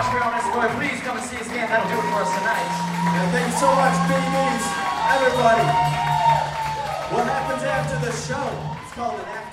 Troy, please come and see us again. That'll do it for us tonight. And thank you so much, BBs, everybody. What happens after the show? It's called an after.